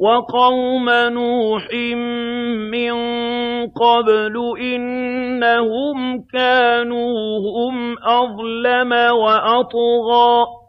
وَقَوْمَ نُوحٍ مِّن قَبْلُ ۖ إِنَّهُمْ كَانُوا هُمْ أَظْلَمَ وَأَطْغَىٰ